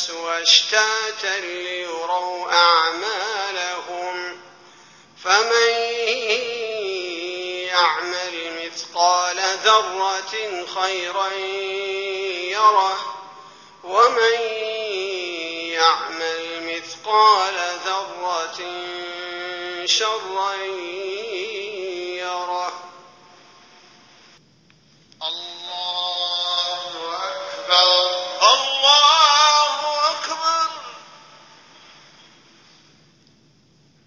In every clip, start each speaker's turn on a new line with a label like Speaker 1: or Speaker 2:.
Speaker 1: الناس واشتاتا ليروا أعمالهم فمن يعمل مثقال ذرة خيرا يره ومن يعمل مثقال ذرة شرا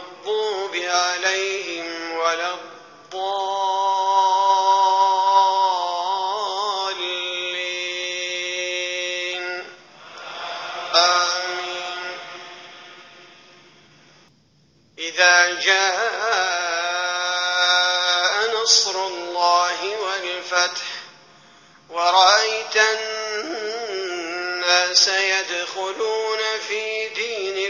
Speaker 1: المغضوب عليهم ولا الضالين آمين إذا جاء نصر الله والفتح ورأيت الناس يدخلون في دين